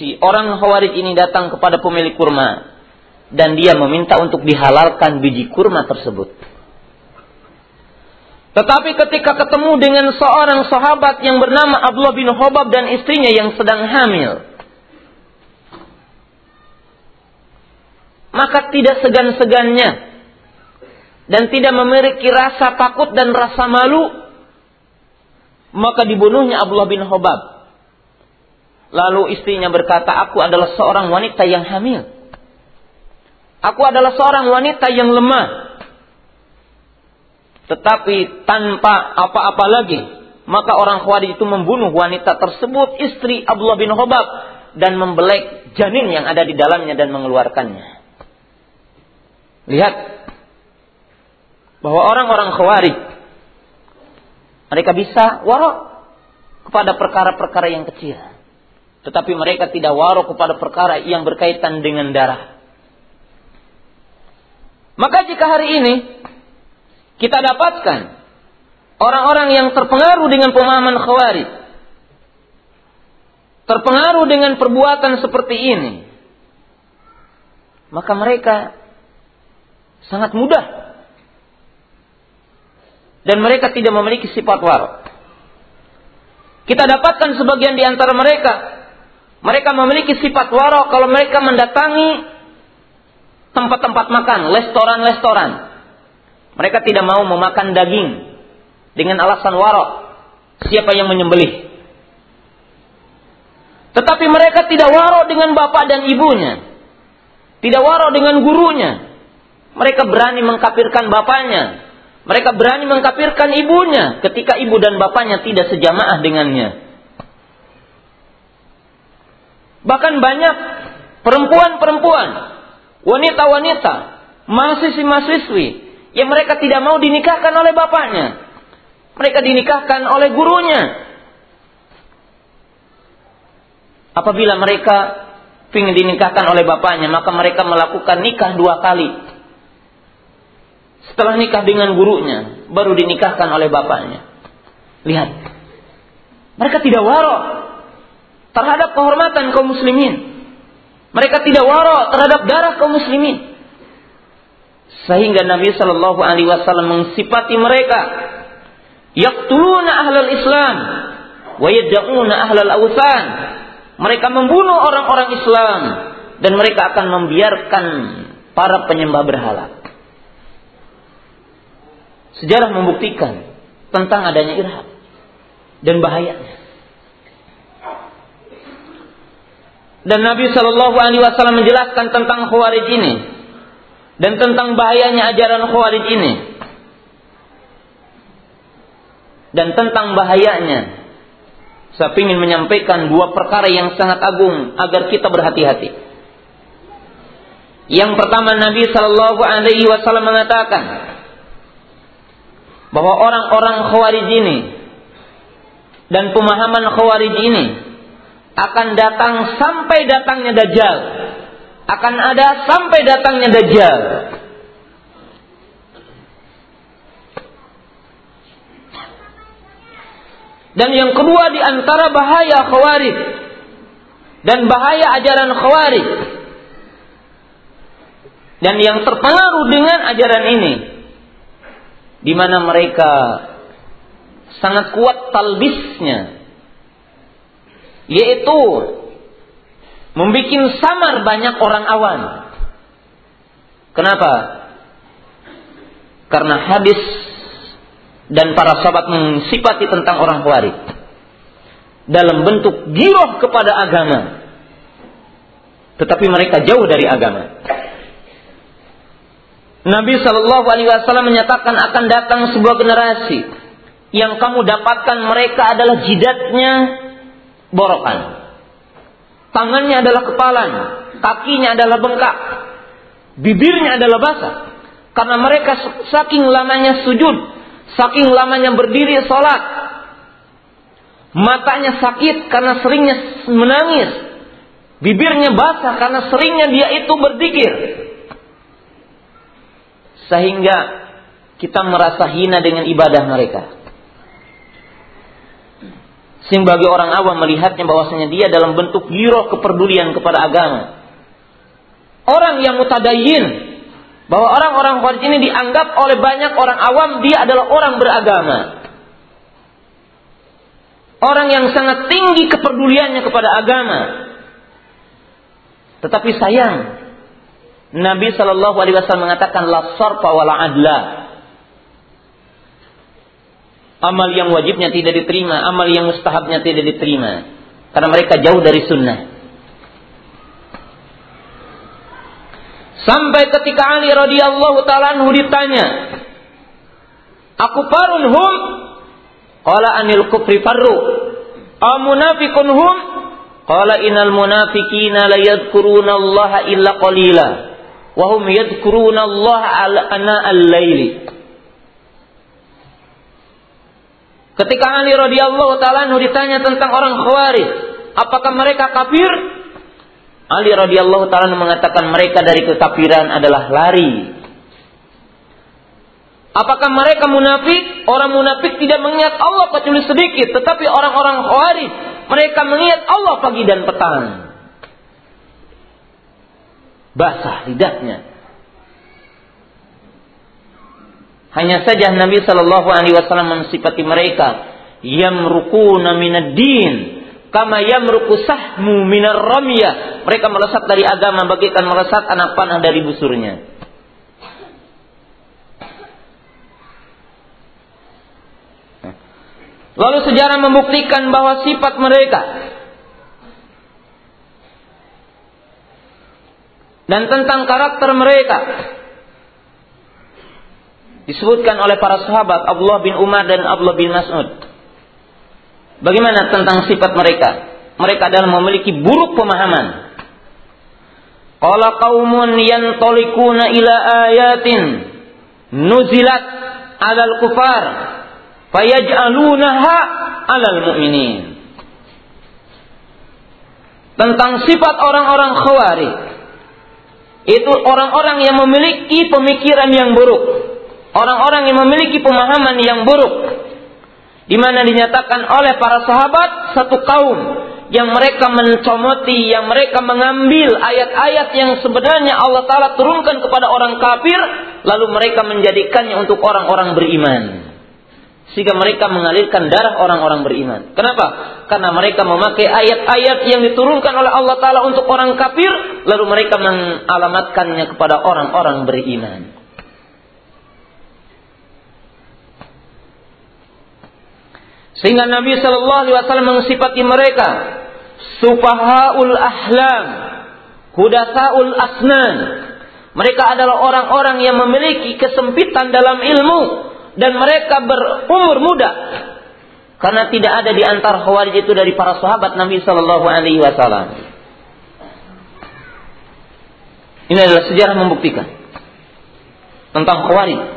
si orang Khawarij ini datang kepada pemilik kurma dan dia meminta untuk dihalalkan biji kurma tersebut. Tetapi ketika ketemu dengan seorang sahabat yang bernama Abdullah bin Hobab dan istrinya yang sedang hamil, maka tidak segan-segannya dan tidak memiliki rasa takut dan rasa malu, maka dibunuhnya Abdullah bin Hobab. Lalu istrinya berkata, aku adalah seorang wanita yang hamil. Aku adalah seorang wanita yang lemah. Tetapi tanpa apa-apa lagi. Maka orang Khawarij itu membunuh wanita tersebut, istri Abdullah bin Hobab. Dan membelek janin yang ada di dalamnya dan mengeluarkannya. Lihat. Bahwa orang-orang Khawarij. Mereka bisa warok kepada perkara-perkara yang kecil. Tetapi mereka tidak warok kepada perkara yang berkaitan dengan darah. Maka jika hari ini kita dapatkan orang-orang yang terpengaruh dengan pemahaman khawarij, terpengaruh dengan perbuatan seperti ini, maka mereka sangat mudah dan mereka tidak memiliki sifat war. Kita dapatkan sebagian di antara mereka, mereka memiliki sifat waro kalau mereka mendatangi tempat-tempat makan, restoran-restoran. Mereka tidak mau memakan daging dengan alasan warok. Siapa yang menyembelih? Tetapi mereka tidak warok dengan bapak dan ibunya. Tidak warok dengan gurunya. Mereka berani mengkapirkan bapaknya. Mereka berani mengkapirkan ibunya ketika ibu dan bapaknya tidak sejamaah dengannya. Bahkan banyak perempuan-perempuan wanita-wanita, mahasiswi-mahasiswi yang mereka tidak mau dinikahkan oleh bapaknya. Mereka dinikahkan oleh gurunya. Apabila mereka ingin dinikahkan oleh bapaknya, maka mereka melakukan nikah dua kali. Setelah nikah dengan gurunya, baru dinikahkan oleh bapaknya. Lihat. Mereka tidak warok terhadap kehormatan kaum muslimin. Mereka tidak waro terhadap darah kaum muslimin. Sehingga Nabi Shallallahu Alaihi Wasallam mensifati mereka, yaktuluna ahlul Islam, wa yad'una ahlal awsan. Mereka membunuh orang-orang Islam dan mereka akan membiarkan para penyembah berhala. Sejarah membuktikan tentang adanya irhab dan bahayanya. Dan Nabi Shallallahu Alaihi Wasallam menjelaskan tentang khawarij ini dan tentang bahayanya ajaran khawarij ini dan tentang bahayanya saya ingin menyampaikan dua perkara yang sangat agung agar kita berhati-hati. Yang pertama Nabi Shallallahu Alaihi Wasallam mengatakan bahwa orang-orang khawarij ini dan pemahaman khawarij ini akan datang sampai datangnya Dajjal. Akan ada sampai datangnya Dajjal. Dan yang kedua di antara bahaya khawarij dan bahaya ajaran khawarij dan yang terpengaruh dengan ajaran ini di mana mereka sangat kuat talbisnya yaitu membuat samar banyak orang awam. Kenapa? Karena hadis dan para sahabat mensifati tentang orang Khawarij dalam bentuk giroh kepada agama tetapi mereka jauh dari agama Nabi Shallallahu Alaihi Wasallam menyatakan akan datang sebuah generasi yang kamu dapatkan mereka adalah jidatnya borokan tangannya adalah kepalan kakinya adalah bengkak bibirnya adalah basah karena mereka saking lamanya sujud Saking lamanya berdiri sholat. Matanya sakit karena seringnya menangis. Bibirnya basah karena seringnya dia itu berzikir. Sehingga kita merasa hina dengan ibadah mereka. Sehingga bagi orang awam melihatnya bahwasanya dia dalam bentuk giroh kepedulian kepada agama. Orang yang mutadayin, bahwa orang-orang Khawarij ini dianggap oleh banyak orang awam dia adalah orang beragama. Orang yang sangat tinggi kepeduliannya kepada agama. Tetapi sayang, Nabi Shallallahu Alaihi Wasallam mengatakan la sarfa wala adla. Amal yang wajibnya tidak diterima, amal yang mustahabnya tidak diterima. Karena mereka jauh dari sunnah. Sampai ketika Ali radhiyallahu taala anhu ditanya, "Aku parun hum?" Qala anil kufri farru. Amunafiqun hum? Qala innal munafiqina la yadhkuruna Allah illa qalila wa hum yadhkuruna Allah ana al-laili. Ketika Ali radhiyallahu taala ditanya tentang orang Khawarij, apakah mereka kafir? Ali radhiyallahu taala mengatakan mereka dari kekafiran adalah lari. Apakah mereka munafik? Orang munafik tidak mengingat Allah kecuali sedikit, tetapi orang-orang khawarij mereka mengingat Allah pagi dan petang. Basah lidahnya. Hanya saja Nabi Shallallahu Alaihi Wasallam mensifati mereka yamrukuna minad din kama yamruku sahmu minar. Mereka melesat dari agama bagaikan melesat anak panah dari busurnya. Lalu sejarah membuktikan bahwa sifat mereka dan tentang karakter mereka disebutkan oleh para sahabat Abdullah bin Umar dan Abdullah bin Mas'ud. Bagaimana tentang sifat mereka? Mereka adalah memiliki buruk pemahaman. Qala qaumun yantalikuna ila ayatin nuzilat alal kufar fayaj'alunaha alal mu'minin. Tentang sifat orang-orang khawarij. Itu orang-orang yang memiliki pemikiran yang buruk. Orang-orang yang memiliki pemahaman yang buruk di mana dinyatakan oleh para sahabat satu kaum yang mereka mencomoti, yang mereka mengambil ayat-ayat yang sebenarnya Allah Ta'ala turunkan kepada orang kafir, lalu mereka menjadikannya untuk orang-orang beriman. Sehingga mereka mengalirkan darah orang-orang beriman. Kenapa? Karena mereka memakai ayat-ayat yang diturunkan oleh Allah Ta'ala untuk orang kafir, lalu mereka mengalamatkannya kepada orang-orang beriman. Sehingga Nabi Shallallahu Alaihi Wasallam mensifati mereka sufahaul ahlam, hudasaul asnan. Mereka adalah orang-orang yang memiliki kesempitan dalam ilmu dan mereka berumur muda. Karena tidak ada di antara khawarij itu dari para sahabat Nabi Shallallahu Alaihi Wasallam. Ini adalah sejarah membuktikan tentang khawarij.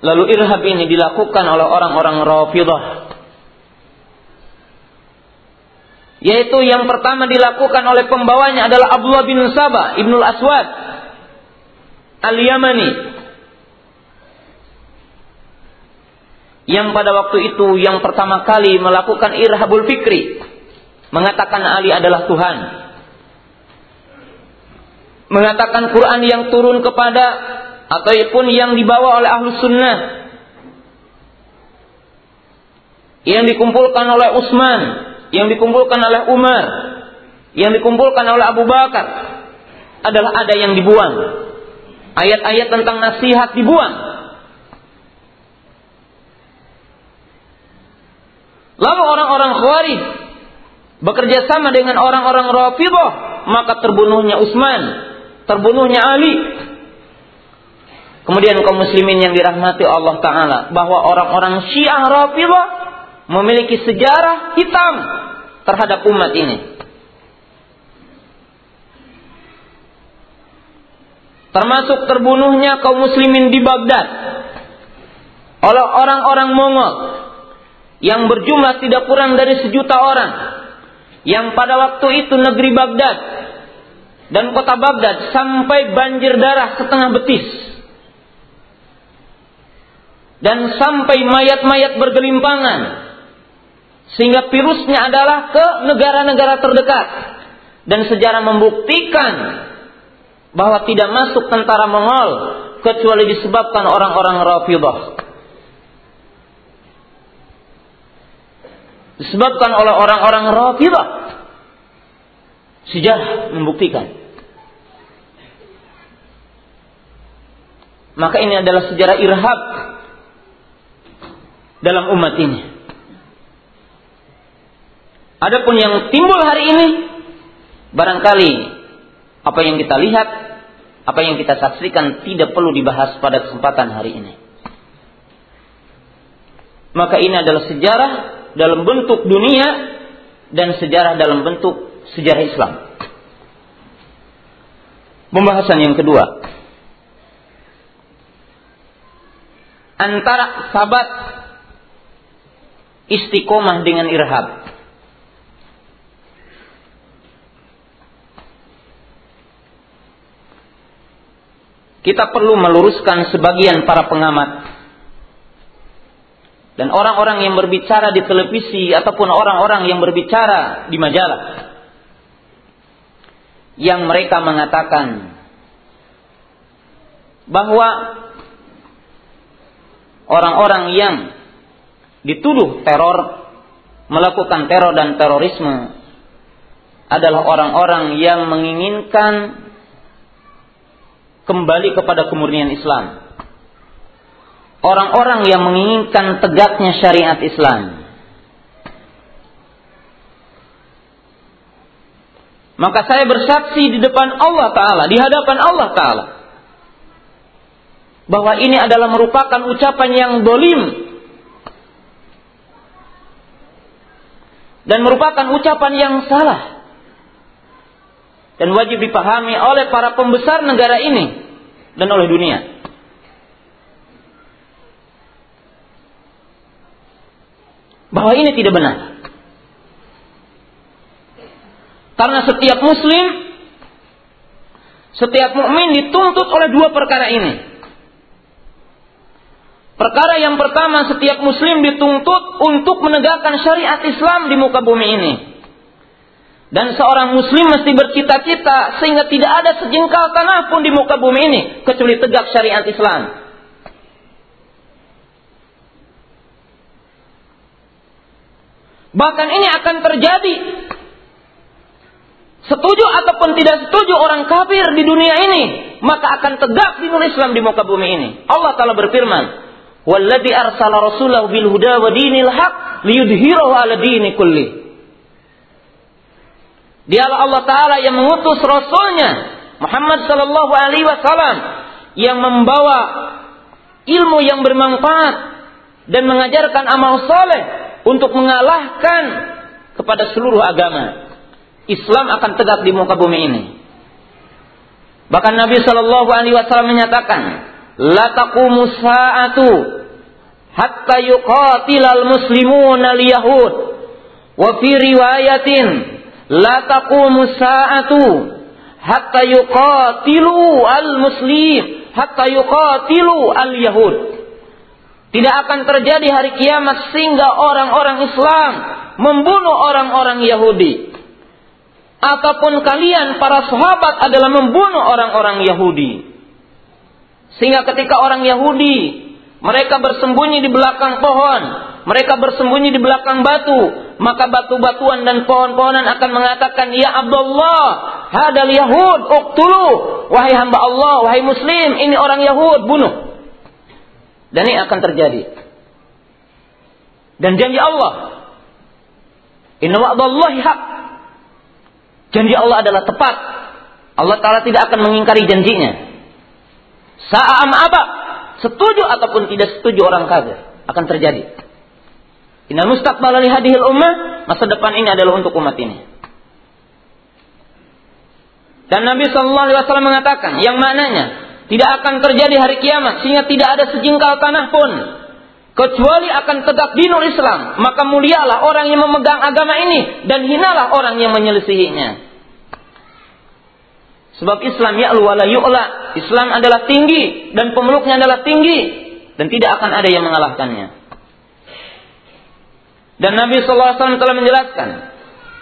Lalu irhab ini dilakukan oleh orang-orang Rafidah. Yaitu yang pertama dilakukan oleh pembawanya adalah Abdullah bin Sabah Ibnul Aswad Al-Yamani. Yang pada waktu itu yang pertama kali melakukan irhabul fikri. Mengatakan Ali adalah Tuhan. Mengatakan Quran yang turun kepada ataupun yang dibawa oleh ahlu sunnah yang dikumpulkan oleh Utsman, yang dikumpulkan oleh Umar, yang dikumpulkan oleh Abu Bakar adalah ada yang dibuang. Ayat-ayat tentang nasihat dibuang. Lalu orang-orang Khawarij bekerja sama dengan orang-orang Rafidhah, maka terbunuhnya Utsman, terbunuhnya Ali, Kemudian kaum muslimin yang dirahmati Allah Ta'ala. Bahwa orang-orang syiah rafidah memiliki sejarah hitam terhadap umat ini. Termasuk terbunuhnya kaum muslimin di Baghdad oleh orang-orang Mongol yang berjumlah tidak kurang dari sejuta orang yang pada waktu itu negeri Baghdad dan kota Baghdad sampai banjir darah setengah betis dan sampai mayat-mayat bergelimpangan. Sehingga virusnya adalah ke negara-negara terdekat. Dan sejarah membuktikan bahwa tidak masuk tentara Mongol kecuali disebabkan orang-orang Rafidah disebabkan oleh orang-orang Rafidah sejarah membuktikan. Maka ini adalah sejarah irhab dalam umat ini. Adapun yang timbul hari ini barangkali apa yang kita lihat, apa yang kita saksikan tidak perlu dibahas pada kesempatan hari ini. Maka ini adalah sejarah dalam bentuk dunia dan sejarah dalam bentuk sejarah Islam. Pembahasan yang kedua antara sahabat istiqomah dengan irhab. Kita perlu meluruskan sebagian para pengamat dan orang-orang yang berbicara di televisi ataupun orang-orang yang berbicara di majalah yang mereka mengatakan bahwa orang-orang yang dituduh teror, melakukan teror dan terorisme adalah orang-orang yang menginginkan kembali kepada kemurnian Islam. Orang-orang yang menginginkan tegaknya syariat Islam. Maka saya bersaksi di depan Allah Ta'ala, di hadapan Allah Ta'ala. Bahwa ini adalah merupakan ucapan yang dolim dan merupakan ucapan yang salah dan wajib dipahami oleh para pembesar negara ini dan oleh dunia. Bahwa ini tidak benar. Karena setiap muslim setiap mukmin dituntut oleh dua perkara ini. Perkara yang pertama setiap muslim dituntut untuk menegakkan syariat Islam di muka bumi ini. Dan seorang muslim mesti bercita-cita sehingga tidak ada sejengkal tanah pun di muka bumi ini kecuali tegak syariat Islam. Bahkan ini akan terjadi setuju ataupun tidak setuju orang kafir di dunia ini, maka akan tegak dinul Islam di muka bumi ini. Allah Taala berfirman, "Walladzi arsala rasulahu bil huda wa dinil haq liyudhhirahu 'ala dini kulli." Dialah Allah Ta'ala yang mengutus Rasulnya Muhammad Sallallahu Alaihi Wasallam yang membawa ilmu yang bermanfaat dan mengajarkan amal soleh untuk mengalahkan kepada seluruh agama. Islam akan tegak di muka bumi ini. Bahkan Nabi Shallallahu Alaihi Wasallam menyatakan, "La sa'atu hatta yuqatilal muslimun al yahud." Wa fi riwayatin la sa'atu hatta yuqatilu al-muslim hatta yuqatilu al-yahud. Tidak akan terjadi hari kiamat sehingga orang-orang Islam membunuh orang-orang Yahudi. Ataupun kalian para sahabat adalah membunuh orang-orang Yahudi. Sehingga ketika orang Yahudi mereka bersembunyi di belakang pohon, mereka bersembunyi di belakang batu, maka batu-batuan dan pohon-pohonan akan mengatakan, "Ya Abdullah, hadal Yahud, uqtulu." Wahai hamba Allah, wahai muslim, ini orang Yahud, bunuh. Dan ini akan terjadi. Dan janji Allah, "Inna wa'dallahi haq." Janji Allah adalah tepat. Allah Ta'ala tidak akan mengingkari janjinya. Sa'am apa? Setuju ataupun tidak setuju orang kafir akan terjadi. Inal mustaqbal li hadhil ummah, masa depan ini adalah untuk umat ini. Dan Nabi Shallallahu Alaihi Wasallam mengatakan, yang maknanya tidak akan terjadi hari kiamat, sehingga tidak ada sejengkal tanah pun kecuali akan tegak dinul Islam. Maka mulialah orang yang memegang agama ini dan hinalah orang yang menyelisihinya. Sebab Islam ya wala yu'la. Islam adalah tinggi dan pemeluknya adalah tinggi dan tidak akan ada yang mengalahkannya. Dan Nabi SAW telah menjelaskan,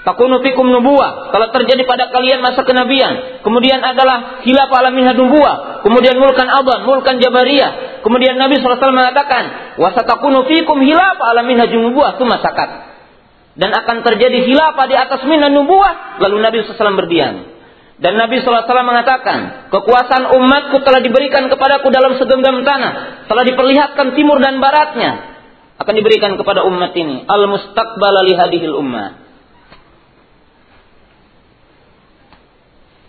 takunu fikum nubuah. Kalau terjadi pada kalian masa kenabian, kemudian adalah hilaf alamin nubuah, kemudian mulkan aban, mulkan jabariyah. Kemudian Nabi SAW mengatakan, wasatakunu fikum hilaf alamin nubuah, itu masakat. Dan akan terjadi hilafah di atas minan nubuah, lalu Nabi SAW berdiam. Dan Nabi SAW mengatakan, kekuasaan umatku telah diberikan kepadaku dalam segenggam tanah, telah diperlihatkan timur dan baratnya, akan diberikan kepada umat ini. Al mustaqbal li hadhil ummah